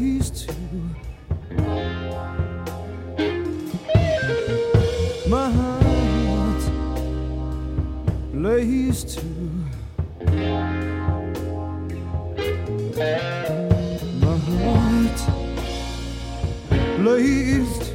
ways to. My heart plays to. My heart plays.